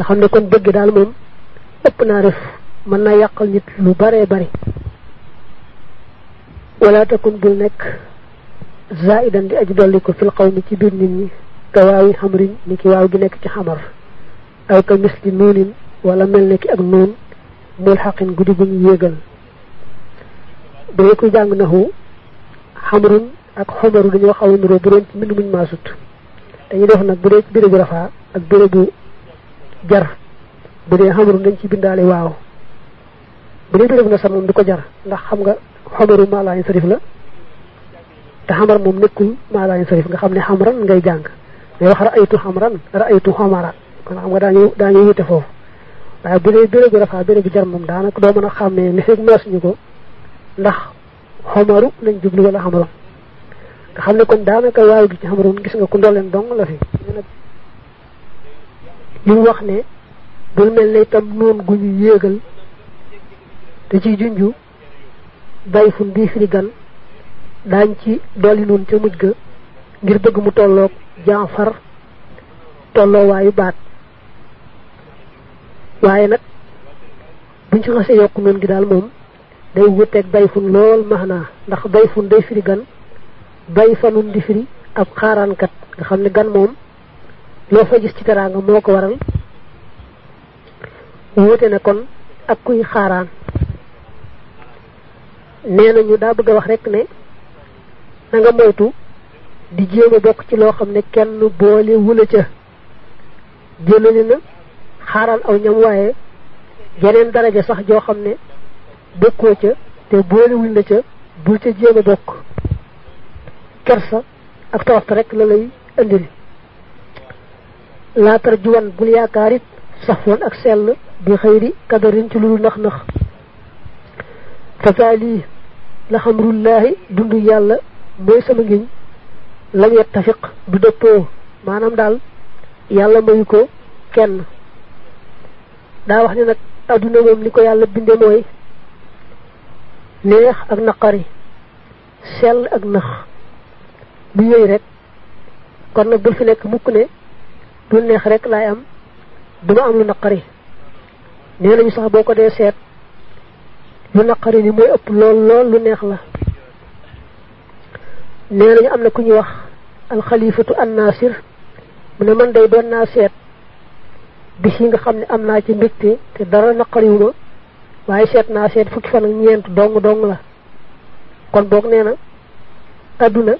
nga xam ne kon bëgg daal moom ëpp naa def mën naa yàqal nit lu bare bari wala takun bul nekk zaidan di aji dolli ko fil qawmi ci biir nit ñi ka waawi xamrin ni ki waaw gi nekk ci xamar aw ka misli nuunin wala mel ne ki ak nuun mul xaqin guddi gu ñu yéegal bu dee kuy jàng naxu xamrun ak xomaru dañoo xaw a nuroo bu doon ci mbind muñ maasut dañuy def nag bu dee ci bérébu rafaa ak bérébu jar. Bu dee xamrun dañ ci bindaale waaw. Bu dee bérébu na sa moom du ko jar. Ndax xam nga xomaru maalaayin sarif la. Te xamar moom nekkul maalaayin sarif. Nga xam ne xamran ngay jàng. Day wax ra'aytu xamran ra'aytu xomara kon xam nga daañu daañu wute foofu. Waaye bu dee bérébu rafaa bérébu jar moom daanaka doo mën a xàmmee li fekk maasuñu ko. Ndax xomaru lañ jublu wala xamaru. Nga xam ne kon daanaka waaw gi ci xamaroon gis nga ku ndooleen dong la fi li wax ne bul mel ne itam noon gu ñu yéegal te ci junju bay fun bii firi gan daañ ci dolli noonu ca mujj ga ngir bëgg mu tolloog jaafar tolloo waayu baat. Waaye nag buñ ci xasee yokk noonu gi daal moom day wuteeg bay fun lool maanaa ndax bay fun day firi gan bay fanun di firi ab xaaraankat nga xam ne gan moom loo fa gis ci teraanga moo ko waral wuute ne kon ak kuy xaaraan. Nee nañu daa bëgg a wax rek ne na nga moytu di jéem a bokk ci loo xam ne kenn boole wula ca. Jëlali na xaaraan aw ñam waaye jeneen daraja sax joo xam ne ca te boole ca ca kersa ak rek la lay laatar juwan bul yaakaar it ak sell bi xëyri kadarin ci lulu nax nax fasaali la xamrullaahi dundu yàlla mooy sama ngiñ. Lam yettafiq du dëppoo. Maanaam daal yàlla mayu ko kenn. Daa wax ne nag adduna moom ni ko yàlla binde mooy neex ak naqari sell ak nax. Bu yooyu rek kon nag bul fi nekk mukk ne du neex rek laay am. Duma am lu naqari. Nee nañu sax boo ko dee seet lu naqari ni mooy ëpp lool lool lu neex la. Nee nañu am na ku ñuy wax alxalifatu annasir mu ne man day doon naa seet bis yi nga xam ne am naa ci mbégte te dara naqariwuma waaye seet naa seet fukki fan ak ñeent dong dong la. Kon boog nee na adduna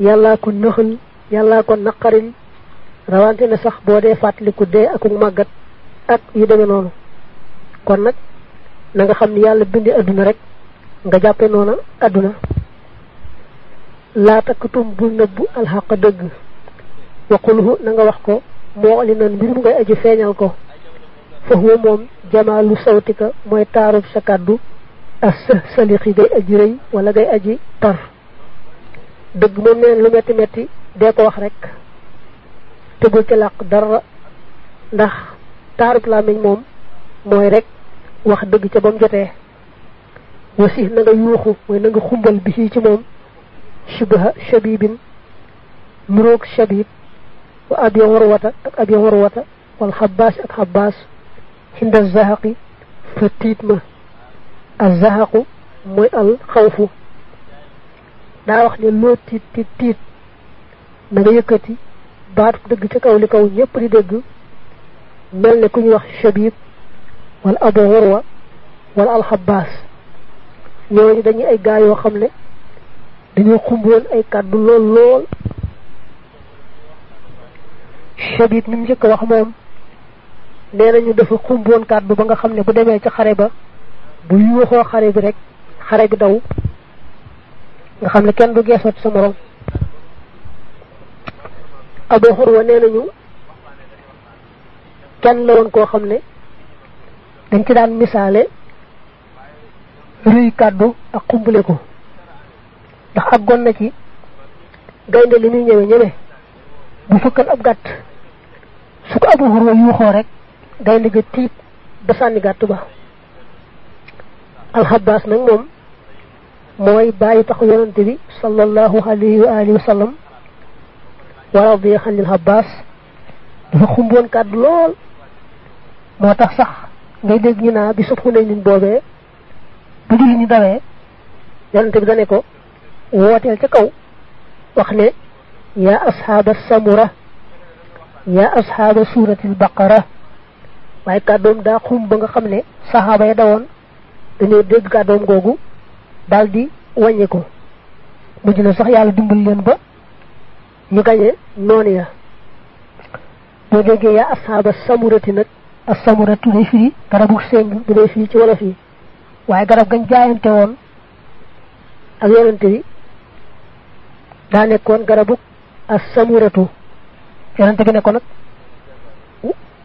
yàllaa ko nëxal yàllaa ko naqaril rawante ne sax boo dee fàttaliku dee akuk màggat ak yu demee noonu. Kon nag na nga xam ni yàlla bindi adduna rek nga jàppe noona adduna laa takkatum bul nëbbu alxaq dëgg. Waqulhu na nga wax ko moo li nan mbir mu ngay aji feeñal ko. Fa huwa moom jamaalu sawtika mooy taarub sa kàddu. As sa salixi gay aji rëy wala aji tar. Dëgg moom neen lu metti metti dee ko wax rek te bul ci làq dara ndax taarub làmmiñ moom mooy rek wax dëgg ca ba mu jotee wasi na nga yuuxu mooy na nga xumbal bi ci moom shubha shabibin nuroog shabib wa abi warwata ak abi warwata wal xabaas ak xabaas xinda zahaqi fa tiit ma al zahaqu mooy al xawfu daa wax ne loo tiit tiit tiit na nga yëkkati baat dëgg ca kaw li kaw ñëpp di dégg mel ne ku ñuy wax shabib wala abu warwa wala al xabaas ñooñu dañuy ay gaa yoo xam ne dañoo xumboon ay kàddu lool lool. Shabib mi mu njëkk wax moom nee nañu dafa xumboon kàddu ba nga xam ne bu demee ca xare ba bu yuuxoo xare bi rek xare bi daw nga xam ne kenn du geesat sa morom abu xurwa nee nañu kenn la woon koo xam dañ ci daan misaale ruy kàddu ak xumbule ko. Ndax àggoon na ci gaynde li muy ñëwee ñëwee bu fëkkan ab gàtt. Su ko abu xurwa yuuxoo rek gaynde ga tiit ba sànni gàtt ba. Alxabaas nag moom taxu yonante bi sallallahu alayhi wa alihi wa sallam wa radiya xanil xabaas dafa xumboon kàddu lool moo tax sax ngay dégg ñu naa bi sub xunay nin boobee bu julli ñu dawee yonente bi dane ko wooteel ca kaw wax ne yaa asxaaba samura yaa asxaaba suuratil baqara waaye kàddoom daa xum ba nga xam ne saxaaba ya dawoon dañoo dégg kàddoom googu daal di wàññi ko mujj na sax yàlla dimbal leen ba firi garabu seng bu day firi ci wolof yi waaye garab gañ jaayante woon ak yonente bi daa nekkoon garabu as samuratu yonente bi ne ko nag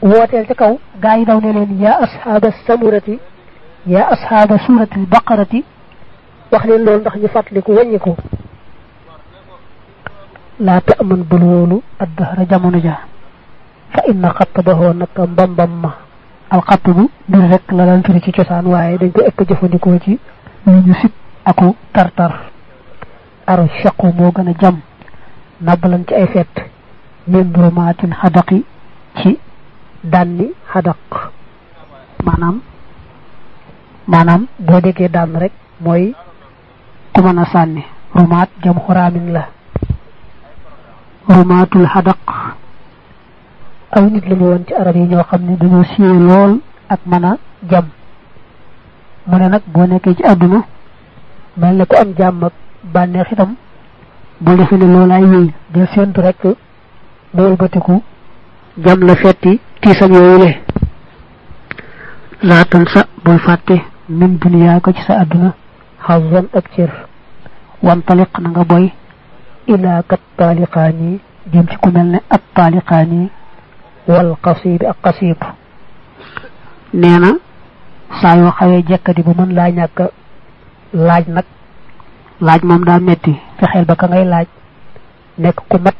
wooteel ca kaw gaa yi daw ne leen yaa asxaaba samurati yaa asxaaba suuratil baqarati wax leen loolu ndax ñu fàttaliku wàññi laa ta'man bul wóolu addahra jamono ja fa inna xattabahu naka mbambam ma alxatt bu mbir rek la daan firi ci cosaan waaye dañ ko ëpp jëfandikoo ci ñu aku tartar ar shaqu moo gën a jam nabbalan ci ay fett min rumaatin xadaqi ci danni xadaq maanaam maanaam boo déggee daan rek mooy ku sànni rumaat jam xuraamin la rumaatul xadaq aw nit la ñu woon ci arab yi ñoo xam ne dañoo lool ak mën a jam mu ne nag boo nekkee ci àdduna mel ne ku am jàmm ak bànneex itam. Bul defe ne loolaay wéy del séentu rek mu wëlbatiku jam la fetti tiisam le laatan sa bul fàtte min duniyaa ko ci sa àdduna. Xazan ak cër. Wantaliq na nga boy ila kat taliqani jëm ci ku melne at taliqani wal qasib ak qasib neena sa yo xawé jekkati bu mën la ñak laaj nak laaj mom da metti fexel ba ka ngay laaj nek ku mat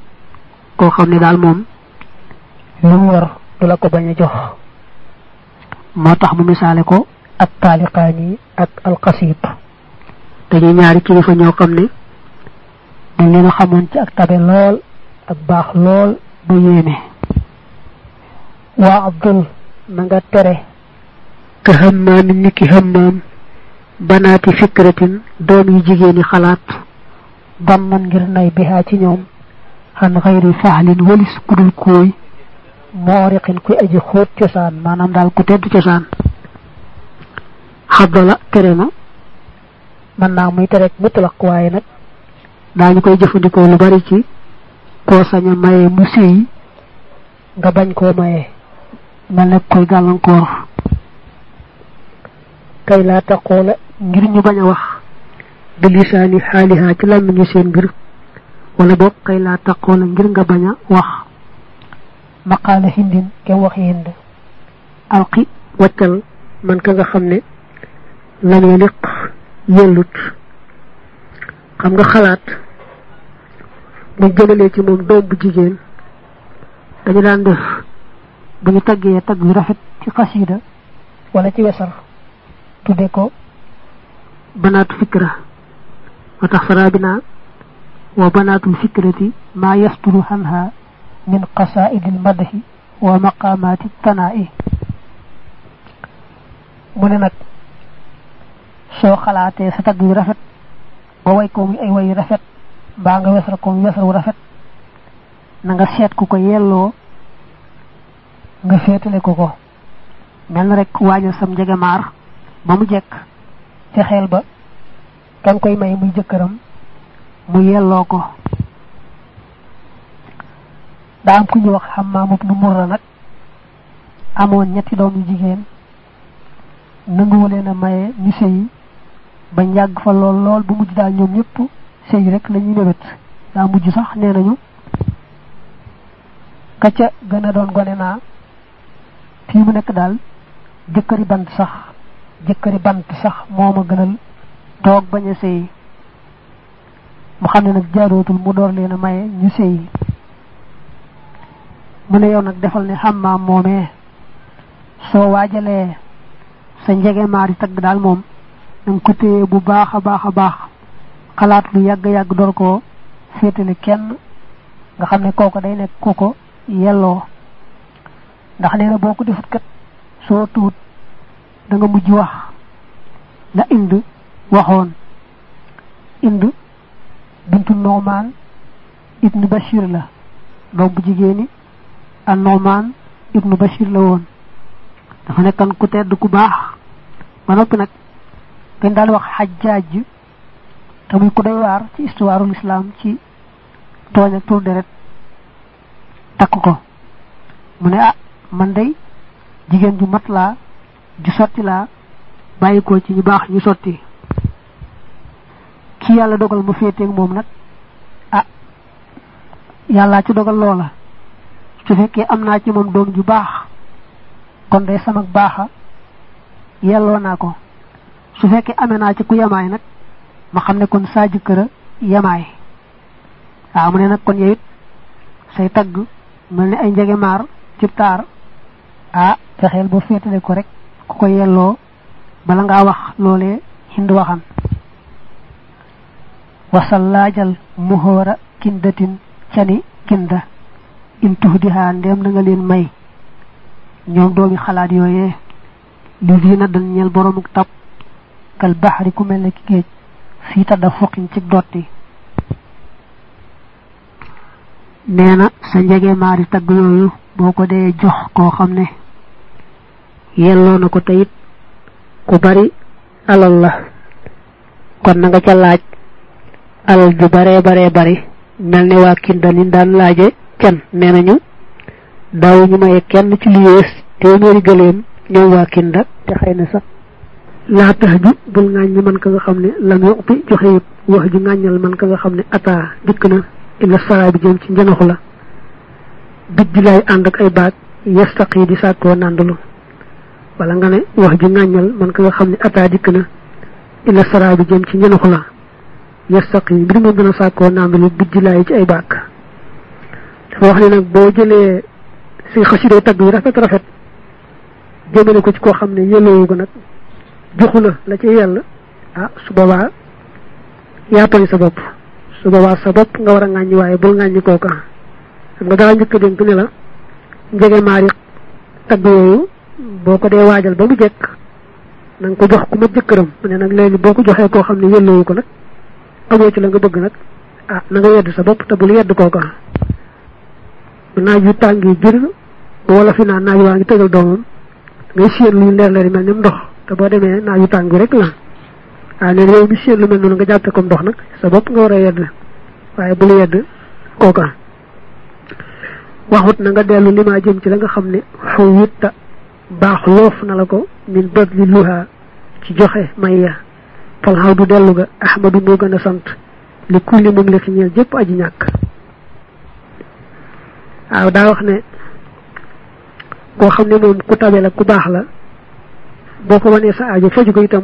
ko xamne dal mom lu war dula ko baña jox motax mu misale ko at taliqani ak al qasib dañu ñaari kilifa ñoo xamne dañ leen xamoon ci ak tabe lool ak baax lool ba yéeme waa abdul na nga tere ka hammaamin ni ki hammaam banaati fikratin doom yi jigéeni xalaat ban man ngir nay bihaa ci ñoom xan xayri faxlin walis kudul kooy mooriqin kuy aji xóot cosaan maanaam daal ku tedd cosaan xaddala tere na mën naa muy tere mutlaq waaye nag daañu koy jëfandikoo lu bari ci koo sañ a maye mu séy nga bañ koo maye. Mel ne koy gàllankoor. Kay laa taqoola ngir ñu bañ a wax. Bi lisaani xaalihaa ci làmmiñu seen mbir. Wala boog kay laa taqoola ngir nga bañ a wax. Maqaala hindin kem wax hind. Alqi man ka nga xam ne lam yaliq yellut xam nga xalaat bu jëmalee ci moom doom bu jigéen dañu daan def bu ñu taggee tagg yu rafet ci xasida wala ci wesar tudde ko banaatu fikra wa tax farabina wa banaatul fikrati ma yasturu anha min qasaidil madahi wa maqamati tanaa'i mu ne nag soo xalaatee sa tagg yu rafet ba way ko ay way rafet. Mbaa nga wesar ko wesar wu rafet. Na nga seet ku ko yelloo nga féetale ko ko mel rek waajal sam njegemaar ba mu jekk. Ca xeel ba. Kan koy may muy jëkkëram mu yelloo ko. Daa am ku ñu wax xammaam nu murra nag. Amoon ñetti maye ñu ba njàgg fa lool lool bu mujj daal ñoom ñëpp sëy rek la ñuy mébét. Daa mujj sax nee nañu ka ca gën a doon gone naa fii mu nekk daal jëkkëri bant sax jëkkëri bant sax moo ma gënal toog bañ a sëy. Mu xam ne nag jaarootul mu door leen a maye ñu sëy. Mu ne yow nag defal ne xammaam moomee soo waajalee sa njege maari tagg daal moom danga ko téye bu baax a baax a xalaat lu yàgg-yàgg door koo féetale kenn nga xam ne kooko day nekk kooko yelloo ndax nee na boo ko defut kat soo tuut da nga mujj wax la ind waxoon. Ind bintu noomaan ibnu bashir la doom bu jigéeni an noomaan ibnu bashir la woon. Dafa nekkan ku tedd ku baax. Ba noppi dañ daan wax xajjaaj te muy ku doy waar ci histoire l'islam ci tooñ ak tur deret takk ko. Mu ne ah man day jigéen ju mat laa ju sotti laa bàyyi ko ci ñu baax ñu sotti. Ki yàlla dogal mu féeteeg moom nag ah yàllaa ci dogal loola. Su fekkee am naa ci moom doom ju baax kon day baaxa yelloo naa ko su fekkee amee naa ci ku yamaay nag ma xam ne kon saa jëkkëra yamaay. Waaw mu ne kon yow it say tagg mel ni ay njege maar cib taar. Ah fexeel ba féetale ko rek ku ko yelloo bala ngaa wax loolee hind waxan wasal laajal muhoora kindatin cani kinda. In tuhdiha ndem na nga leen may. Ñoom doomi xalaat yooyee li zina dan ñel boromuk tab kal bahri ku mel ne ki géej fii tadda fuqin ci dotti nee na sa njege maari tagg yooyu boo ko dee jox koo xam ne yelloo na ko tayit ku bari alal la kon na nga ca laaj alal ju bare bare bari mel ne waa kinda laaje can nee nañu daaw ñu maye kenn ci lu yées téeméeri gëleem ñoom waa kinda te xëy sax la tahdi bul ngañ man ka nga xamne lam yuqti joxe wax ju ngañal man ka nga xamne ata dik na ila saray bi jëm ci njanaxu la bijj lay and ak ay baat yastaqi di sakko nandulu wala nga ne wax ju ngañal man ka nga xamne ata dik na ila saray bi jëm ci njanaxu la yastaqi bi mo gëna sakko nandulu bijj lay ci ay baak dafa wax ni nak bo jëlé ci xassido tag rafet rafet jëmele ko ci ko xamne yelo ko nak joxu la ci yàlla ah su boobaa yaa tooñ sa bopp. Su boobaa sa bopp nga war a ŋàññi waaye bul ŋàññi kooka xam nga daa njëkk dénk ne la njege maari tagg yooyu boo ko dee waajal ba mu jekk na nga ko jox ku ma jëkkëram. Mu ne nag léegi boo ko joxee koo xam ko nag amoo ci la nga bëgg nag ah na nga yedd sa bopp te bul yedd kooka bu naaj yu tàng yi jër wala fi naa naaj waa tegal doomam ngay séen luy leer leer mel ni ndox te boo demee naaju tàng bi rek la. Waaye léegi yow mi séen lu mel noonu nga jàppe comme ndox nag sa bopp nga war a yedd. Waaye bul yedd kooka. Waxut na nga dellu li jëm ci la nga xam ne baax loof na la ko min luha ci joxe mayya fal xaw du dellu ga ahmadu moo gën a sant. Li kulli moom la fi ñeel jëpp aji ñàkk. Waaw daa wax ne koo xam ne moom ku la ku baax la boo ko wanee sa aajo faju ko itam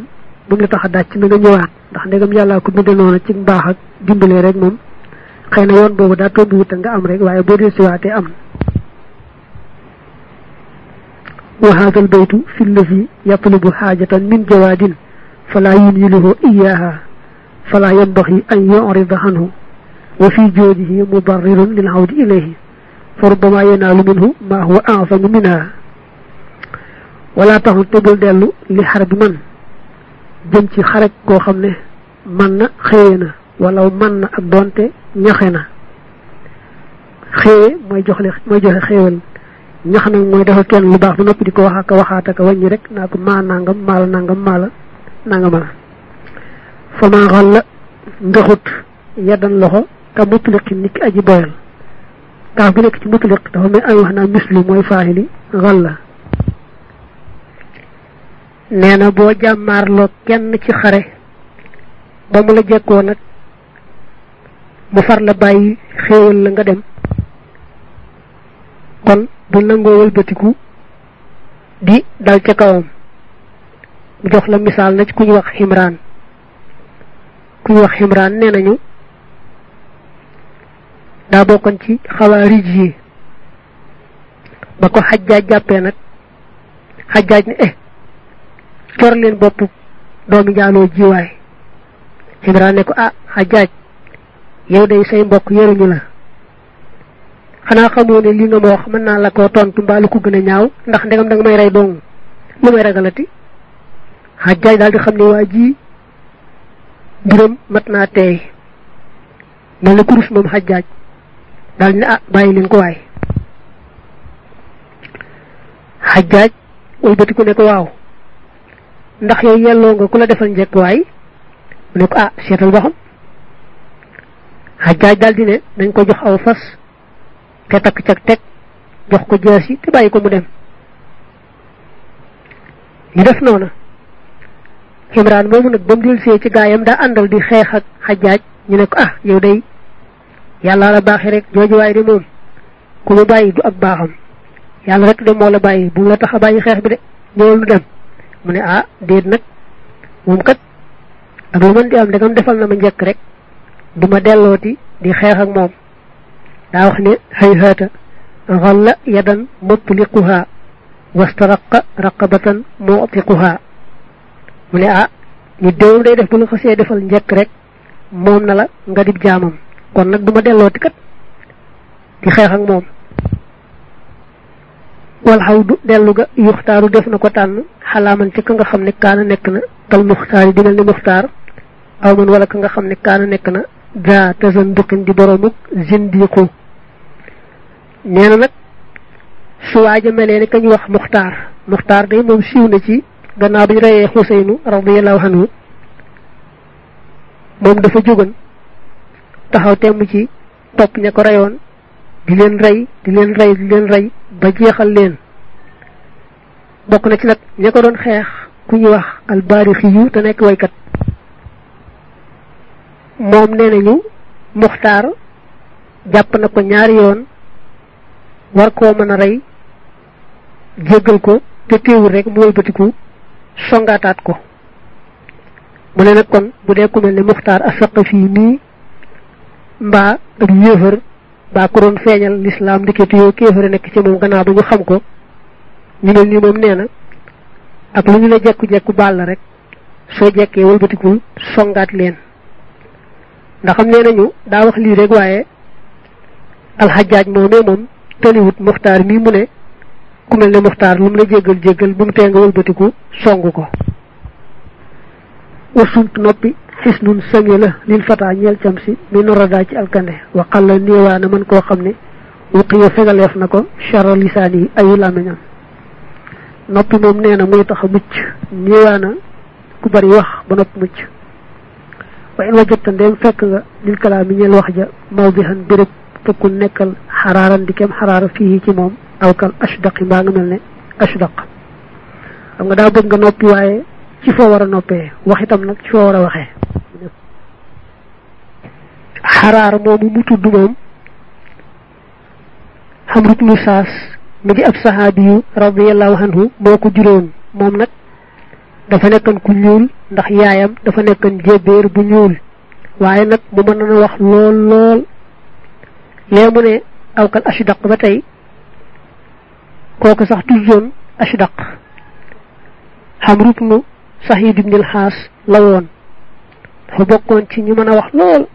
bu la tax dàcc na nga ñëwaat ndax ndegam yàllaa ko binde noonu ci mbaax ak dimbalee rek moom xëy na yoon boobu daa tomb wut nga am rek waaye boo dee siwaatee am wa hada al baytu fi llazi yatlubu xaajatan min jawaadin fala yunyiluhu iyaha fala yanbaxi an yurida anhu wa fi joodihi mubarrirun lil hawdi ilayhi fa rubbama yanaalu minhu ma huwa a'zamu minha ولا تهو تجل دلو لحرب من جنت خرج كو خمنه من خينا ولو من أبونت نخنا خي ما يجهل ما يجهل خيول نخنا ما يدهو كان مباح منو بدي كوها كوها تكوان يرك ناك ما نانغم مال نانغم مال نانغم مال فما غل دخوت يدن له كمطلق نك أجبال كافلك مطلق تهمي أيوهنا مسلم ويفاهلي غلّا nee na boo jàmmaarloo kenn ci xare ba mu la jekkoo nag mu far la bàyyi xéewal la nga dem kon bu nangoo wëlbatiku di dal ca kawam. mu jox la misaal na ci ku wax ximraan ku wax ximraan nee nañu daa bokkoon ci xawaarij yi. ba ko xajjaaj jàppee nag xajjaaj ne eh cor leen bopp doomi njaaloo jiwaay ximraan ne ko ah xajjaaj yow day say mbokk yëruñu la. Xanaa xamoo ne li nga ma wax mën naa la koo tontu mbaa lu ko gën a ñaaw ndax ndegam da nga may rey dong. Lu may ragalati? Xajjaaj daal di xam ne waa ji mbiram mat naa teey. Mel na kurus moom xajjaaj daal ne ah bàyyi leen ko waay. Ne ko waaw ndax yow yelloo nga ku la defal njëkk waay? Mu ne ko ah seetal ba xam. Xajjaaj daal di ne nañ ko jox aw fas te takk cag teg jox ko jaasi te bàyyi ko mu dem. Ñu def noona imran moomu nag ba mu dil ci gaayam daa àndal di xeex ak xajjaaj ñu ne ko ah yow day yàlla la baaxee rek jooju waay de moom ku mu bàyyi du ak baaxam. Yàlla rek de moo la bàyyi bu la tax a bàyyi xeex bi de ñëwal lu dem mu ne ah déet nag moom kat ak lu mën di am ndegam defal na ma njëkk rek du ma dellooti di xeex ak moom daa wax ne hayhaata غل يدا مطلقها واسترق رقبة معتقها mu ne ah nit déewul day def bu la xasee defal njëkk rek moom na la nga dib jaamam kon nag duma dellooti kat di xeex ak moom wal xawdu dellu ga yuxtaaru def na ko tànn xalaaman ci ka nga xam ne kaana nekk na kal muxtaar yi di mel ni muxtaar aw man wala ka nga xam ne kaana nekk na daa tasan duqin di boromuk zindiqu nee na nag su waaja melee ne kañ wax muxtaar muxtaar day moom siiw na ci gannaaw bi reyee xuseynu radiallahu anhu moom dafa jógan taxaw temm ci topp ña ko reyoon di leen rey di leen rey di leen rey ba jeexal leen. Bokk na ci nag ña ko doon xeex ku ñuy wax albaarixi yu te nekk waykat. Moom nee nañu muxtaar jàpp na ko ñaari yoon war koo mën a rey jéggal ko te rek mu wëlbatiku songaataat ko. Mu ne nag kon bu dee ku mel ne muxtaar nii mbaa ak yéefar mbaa ku doon feeñal lislaam ndiketi yoo kéefare nekk ci moom gannaaw ba ñu xam ko. Ñu mel nii moom nee na ak lu ñu la jekku-jekku baal la rek soo jekkee wëlbatikul songaat leen. Ndax xam nee nañu daa wax lii rek waaye alxajaaj moomee moom tëliwut muxtaar mii mu ne ku mel ne muxtaar lu mu la jéggal jéggal bu mu wëlbatiku song ko. Noppi xisnun sange la lil fata ñeel cam si mi norada ci alkande waxal la néewaana mën koo xam ne wuqiya fegaleef na ko chara lisaan yi ayu làmmiñam noppi moom nee na muy tax a mucc néewaana ku bari wax ba noppi mucc wa in wajjata ndéem fekk nga lil kalaami ñeel wax ja mawdihan béréb fekkul nekkal xaraaran di kem xaraara fii ci moom aw kal ashdaq mbaa nga mel ne ashdaq xam nga daa bëgg nga noppi waaye ci foo war a noppee wax itam nag ci foo war a waxee xaraar moomu mu tudd moom. Xamru ibnu saas mi di ab saxaabi yu radiallahu anhu moo ko juróon. Moom nag dafa nekkoon ku ñuul ndax yaayam dafa nekkoon jébbéer bu ñuul. Waaye nag mu mën na wax lool lool. Lee mu ne awkal ashdaq ba sax tuddoon ashdaq. Dafa bokkoon ci ñu wax lool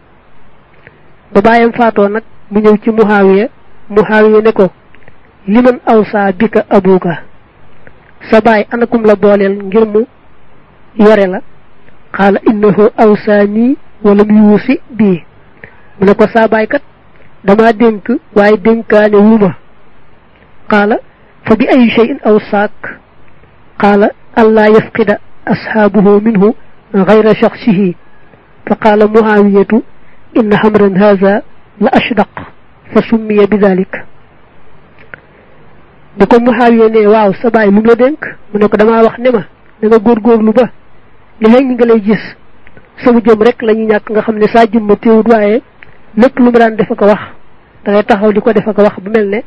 ba bàyyam faatoo nag mu ñëw ci muhaawiya muhaawiya ne ko liman awsa bika abuka sa baay anakum la booleel ngir mu yore la xaala innahu awsaani wala mu yuusi bii mu ne ko saa baay kat dama dénk waaye dénkaane wuma qaala fa bi ay cheyin awsaak qaala allaa yafqida ashaabuhu minhu gayra shaxsihi fa qaala إن حمرا هذا لأشدق فسمي بذلك. نكون محاوية نيواو سباي مغلدنك منك دماء وخنما نغا غور غور لبا. نهي نغلي جيس. سو جم رك لني نياك نغا خمني ساجم متيو دواي نك لمران دفك وخ تغي تخو لكو دفك وخ بملنة.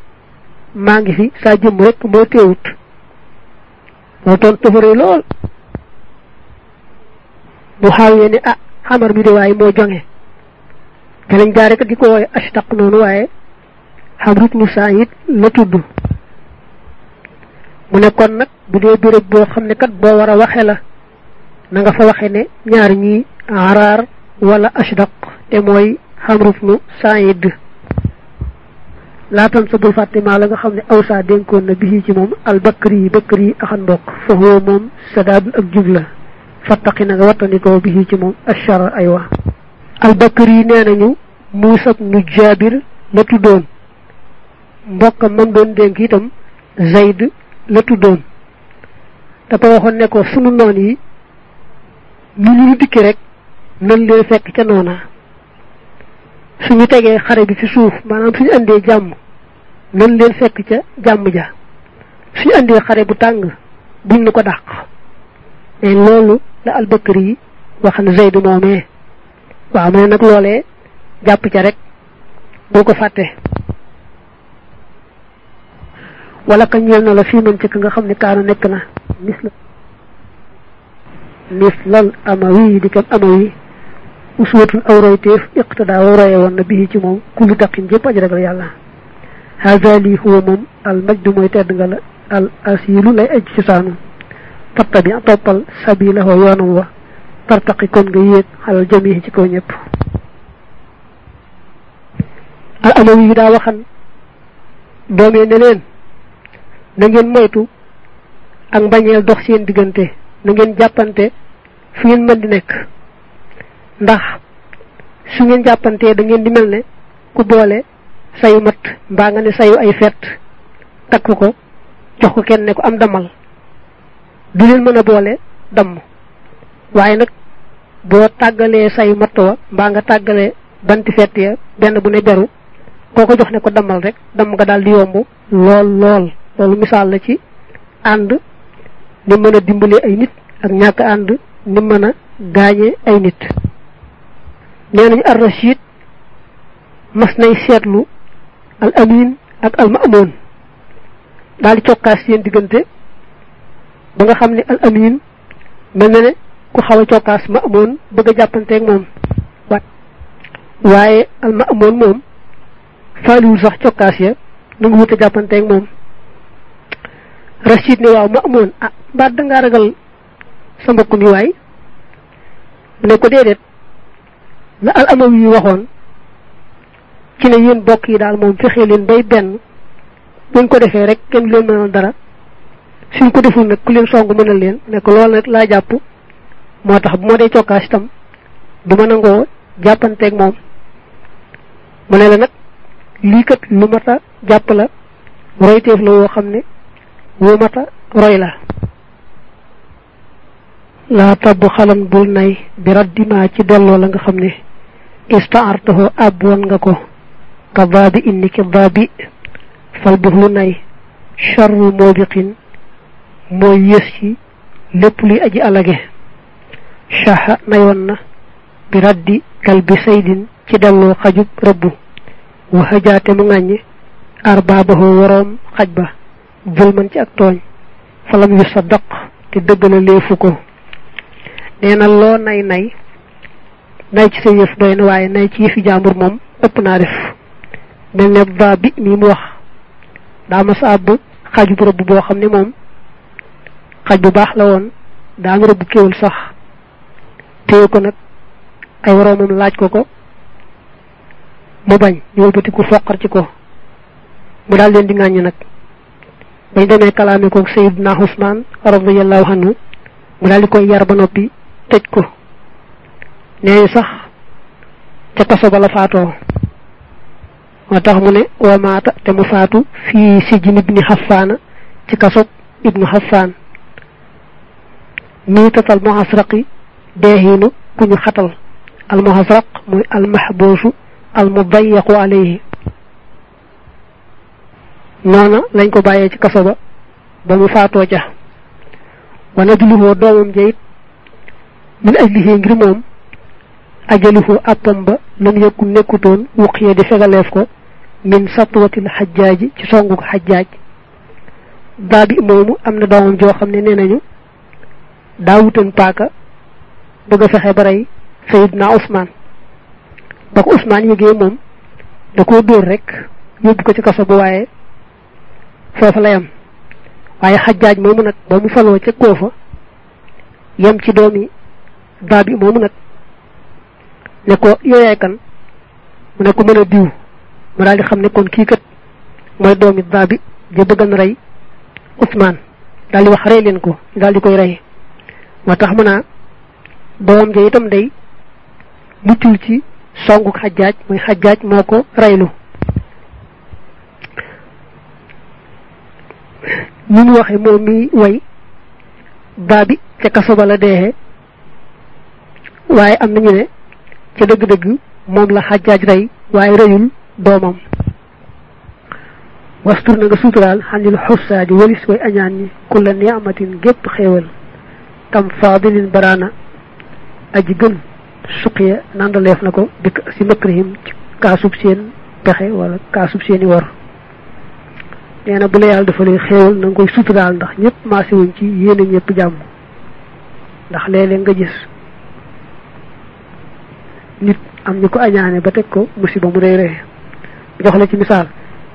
مانغي في ساجم رك متيو ت نطول تفري لول. محاوية آه، نيواو حمر مدواي مو جنه te lañ jaare kat di ko wooye ashtaq noonu waaye xamrut nu saa it la tudd mu ne kon nag bu dee béréb boo xam ne kat boo war a waxe la na nga fa waxe ne ñaar ñi araar wala ashdaq te mooy xamrut nu saayid laatan sa bul fàtte maa la nga xam ne awsa dénkoon na bi ci moom al bakri bakri yi axan mbokk fa huwa moom sadaadun ak jub la fattaqi na nga wattandikoo ci moom ashara ay wa al bakri yi nee nañu muusab nu jaabir la tuddoon. Mbokkam mam doon dénk itam zayd la tuddoon. Dafa waxoon ne ko sunu noon yi ñu ñu dikki rek nan leen fekk ca noona. Suñu tegee xare bi ci suuf maanaam suñu andee jàmm nan leen fekk ca jàmm ja. La albakari yi wax na zayd moomee waaw mu ne nag loolee jàpp ca rek boo ko fàtte wala ka ñeel na la fii man ci ka nga xam ne kaana nekk na mis la mis lal amawi di kam amawi uswatun aw royteef iqtada wa roye woon na bii ci moom kullu taqin jëpp aj ragal yàlla hada lii huwa moom al majdu mooy tedd nga la al asilu lay aj ci saanu fattabi toppal sabilahu yoonam wa tartaqi kon nga yéeg xalal jamihi ci kaw ñëpp al amawi daa waxan doomee ne leen na ngeen moytu ak mbañeel dox seen diggante na ngeen jàppante fu ngeen mën di nekk. Ndax su ngeen jàppantee da ngeen di mel ku boole sayu mat mbaa nga ne sayu ay fet ko jox ko kenn ne ko am damal. Du leen boole damm waaye nag boo tàggalee sayu matt wa mbaa nga tàggalee banti fett ya benn bu ne beru koo ko jox ne ko damal rek damm nga daal di yomb lool lool. Loolu misaal la ci ànd ni mën a ay nit ak ñàkk ànd ni mën a ay nit. Nee ar rashid mas nay seetlu al amin ak al ma'mun. Daal di cokkaas seen diggante ba nga xam al amin mel ku xaw a cokkaas ma'mun bëgg jàppanteeg moom. Waaye al ma'mun moom faaliwul sax cokkaas ya nu ngi wut a jàppanteeg moom. Rashid ne waaw ma'mun ah baat da ngaa ragal sa mbokk mi waay? Ne ko déedéet. La al amawi yi waxoon ci ne yéen bokk yi daal moom fexe leen bay benn buñ ko defee rek kenn leen mënal dara suñ ko deful nag ku leen song mënal leen ne ko nag laa jàpp moo tax bu ma dee cokkaas itam du ma nangoo jàppanteeg moom mu ne la nag lii kat lu mat a jàpp la royteef la woo xam ne woo mat a roy la laa tabb xalan bul nay bi raddima ci delloo la nga xam ne istaartahu ab woon nga ko ka daabi inni ki daabi fal bux lu nay charru moobiqin mooy yées ci lépp luy aji alage shaha nayoon na bi raddi kalbi saydin ci delloo xajub rëbbu wa hajaate mu ŋàññi arbaabahu waroom xaj ba zulman ci ak tooñ falam yu saddaq te dëggala leefu ko nee na loo nay nay nay ci sa yëf doy nay ci yëfi jàmbur moom ëpp naa def ne bi mi mu wax daa ma sa àbb xajub rëbb boo xam sax téye ko nag ay woroomam laaj ko ko mu bañ ñu wëlbatiku foqar ci ko. Mu daal leen di ŋàññ nag. Bañ demee kalaame ko sayidna Usmaan radiyallahu anhu mu daal di koy yar ba noppi tëj ko. Nee sax ca ba la faatoo. Moo tax mu ne wa maata te mu faatu fii sijin ibni xafaana ci kaso ibnu xafaan miitatal muhasraqi deexiinu ku ñu xatal al muhasraq muy al mahbuusu al mudayaqu alayhi noona lañ ko bàyyee ci kaso ba ba mu faatoo ca wana duluhoo doomam jayit min ajlihi ngir moom ajaluhu appam ba lam yëkku nekkutoon wuqiya di fegaleef ko min satwatil xajjaaji ci songu xajjaaj baa bi moomu am na doomam joo xam ne nee nañu daa wutoon paaka bëgg a fexe ba rey sayidna Ousmane. Ba ko Ousmane yëgee moom da koo dóor rek yóbbu ko ci kaso ba waaye foofa la yam. Waaye xajjaaj moomu nag ba mu faloo ca koofa yem ci doomi baa bi moomu nag ne ko yooyaay kan? Mu ne ko mën a diw. Mu daal di xam ne kon kii kat mooy doomi baabi ja bëggan rey Ousmane. Daal di wax rey leen ko. Daal di koy rey. Moo tax mu naa doom ja itam day muccul ci songu xajjaaj muy xajjaaj moo ko reylu ni mu waxe moom mi way baabi ca kaso ba la deexee waaye am nañu ne ca dëgg-dëgg moom la xajjaaj rey waaye reyul doomam wastur na nga suturaal xanil xussaadi walis way añaan ñi kulla niamatin gépp xéewal tam faadilin baraana aji gën suqiya nandaleef na ko bi si makrihim ci kaasub seen pexe wala kaasub seeni war. Nee na bu la yàlla dafa lay xéewal na nga koy suturaal ndax ñëpp maase wuñ ci yéene ñëpp jàmm. Ndax léeg-léeg nga gis nit am ñu ko añaane ba teg ko musiba mu rëy jox la ci misaal.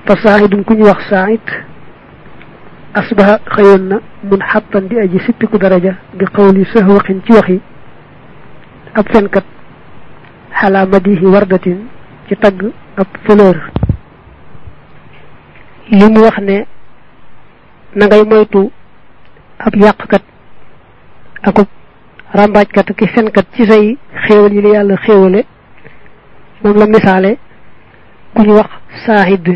Fa ku ñu wax asbaha na mun aji sippiku daraja bi xawli sahwaqin ci waxi ab fenkat. Xalaa madihi wardatin ci tagg ab fleur. Li wax ne na ngay moytu ab yàqkat akub ràmbaajkat ki fenkat ci say xéewal yi la yàlla xéewale moom la misaale ku ñu wax saahid.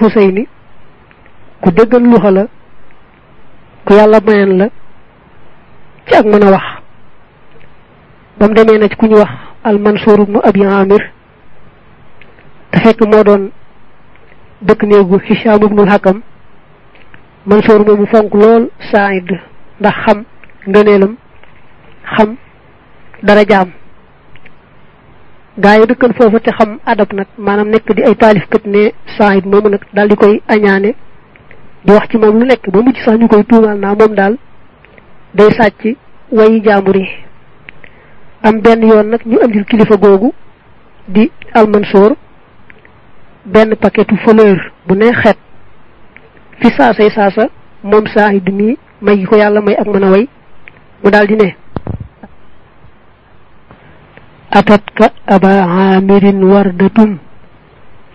Xuseyni ku ku la ci ak mën a wax. Ba mu demee na ci ku ñu wax almansuur ibnu abi amir te fekk moo doon dëkk néegu Hicham ibnul Hakam. Mansour moomu fonk lool Saïd ndax xam ngëneelam xam dara jaam gaa yi dëkkan foofu te xam adab nag maanaam nekk di ay taalifkat ne Saïd moomu nag daal di koy añaane di wax ci moom lu nekk ba mujj sax ñu koy tuumaal naa moom daal day sàcc wayi jaambur am benn yoon nag ñu andil kilifa googu di almansoor benn paquetu fleur bu ne xet fi saasay saasa moom saahid mi may gi ko yàlla may ak mën a way mu daal di ne atatka aba aamirin wardatun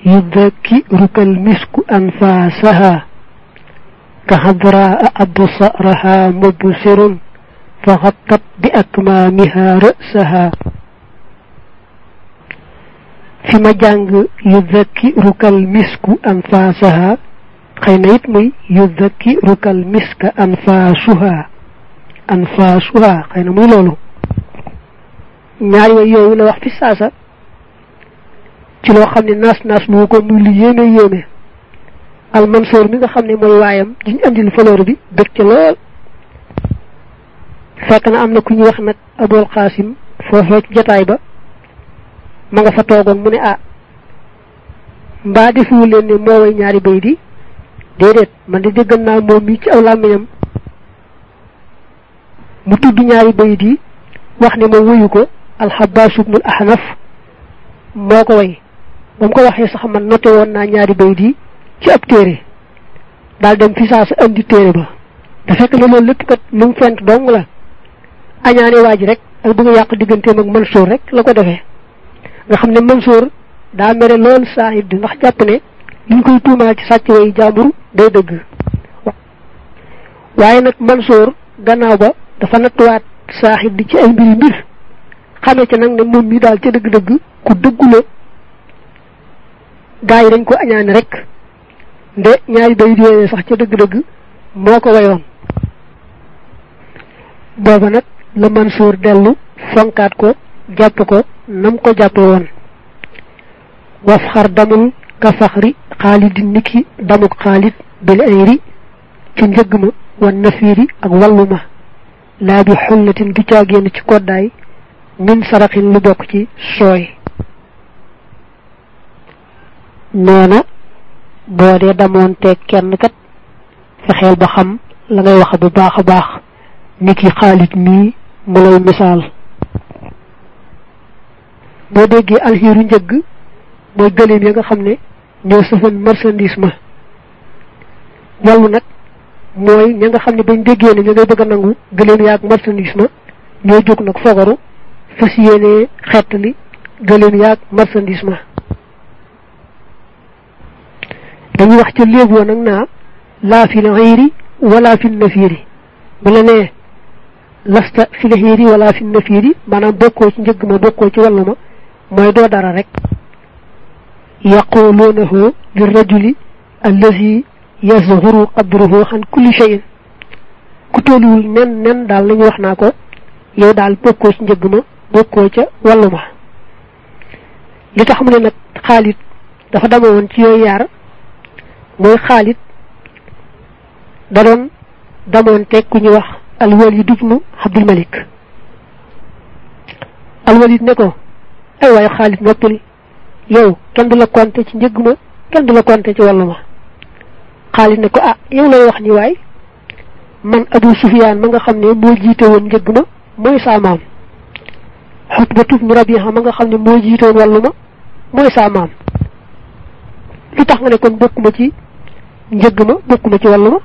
yudakkiruka almisku anfaasaha كهدراء أبصارها مبصر فغطت بأكمامها رأسها. في مجانج يذكرك المسك أنفاسها. خينا يتمي يذكرك المسك أنفاسها. أنفاسها. خينا مي لولو. نعي ويوي لوح في الساسة تلو خمني الناس ناس موكو مليين يومي al mansour mi nga xam ne mooy waayam diñ andil fleur bi bëgg ca lool. Fekk na am na ku ñu wax nag abul qasim foofee ci jataay ba. Ma nga fa toogoon mu ne ah mbaa defuwu leen ne moo way ñaari bay di? Déedéet man di déggal naa moom mi ci aw làmmiñam. Mu tudd ñaari bay di wax ne moom wuyu ko alxabaas ibnul ahnaf moo ko way. Ba mu ko waxee sax man noté woon naa ñaari bay di ci ab téere. Daal dem fi saa sa andi téere ba. Da fekk ne loolu lépp kat lu mu fent dong la. Añaane waa ji rek ak bëgg a yàq digganteem ak Mansour rek la ko defee. Nga xam ne Mansour daa mere lool Saïd ndax jàpp ne liñ koy tuumaal ci sàcc way jàmbur day dëgg. Waaye nag Mansour gannaaw ba dafa nattuwaat Saïd ci ay mbiri mbir. Xamee ci nag ne moom mi daal ca dëgg-dëgg ku dëggu la. Gaa yi dañ ko añaane rek nde ñaari bay yooyee sax ca dëgg-dëgg moo ko wayoon booba nag la Mansour dellu fonkaat ko jàpp ko nam ko jàppe woon waf xar damul ka faxri xaalidin niki damuk xaalid bil ayri ci njëgg ma wan nafiiri ak wallu ma bi xullatin du caagéen ci koddaay min saraxin lu bokk ci sooy nee na boo dee damoon te kenn kat fexeel ba xam la ngay wax bu baax a baax. Niki xaalit mii mu lay misaal. Boo déggee alxiiru njëgg mooy gëléem ya nga xam ne ñoo sëfan marchandise ma. Wàllu nag mooy ña nga xam ne bañ déggee ne ña ngay bëgg a nangu gëléem yaag marchandise ma ñoo jóg nag fogaru fas yéenee xettali gëléem yaag marchandise ma dañuy wax ca léeb woon nag naa laa fi lxayri wala fi nafiiri bu la nee lasta fi lxayri wala fi nafiiri maanaam bokkoo ci njëgg ma bokkoo ci wàllu ma mooy doo dara rek yaquluunahu lirrajuli allazi yazhuru qadruhu xan kulli cheyin ku tolluwul nen nen daal lañu wax naa ko yow daal bokkoo ci njëgg ma bokkoo ca wàllu ma li tax mu ne nag xaalit dafa dama woon ci yooyu yaar mooy xaalit da doon damoon teg ku ñu wax alwalid ibnu abdul malik. Alwalid ne ko ay waaye xaalit noppil yow kenn du la konte ci njëgg ma kenn du la konte ci wàllu ma. Xaalit ne ko ah yow lay wax ni waay man abu sufiyaan ma nga xam ne moo jiite woon njëgg ma mooy saa maam. Xutbatu ibnu rabiha ma nga xam ne moo jiite woon wàllu ma mooy saa maam. Lu tax nga ne kon bokkuma ci njëgg ma bokkuma ci wàllu ma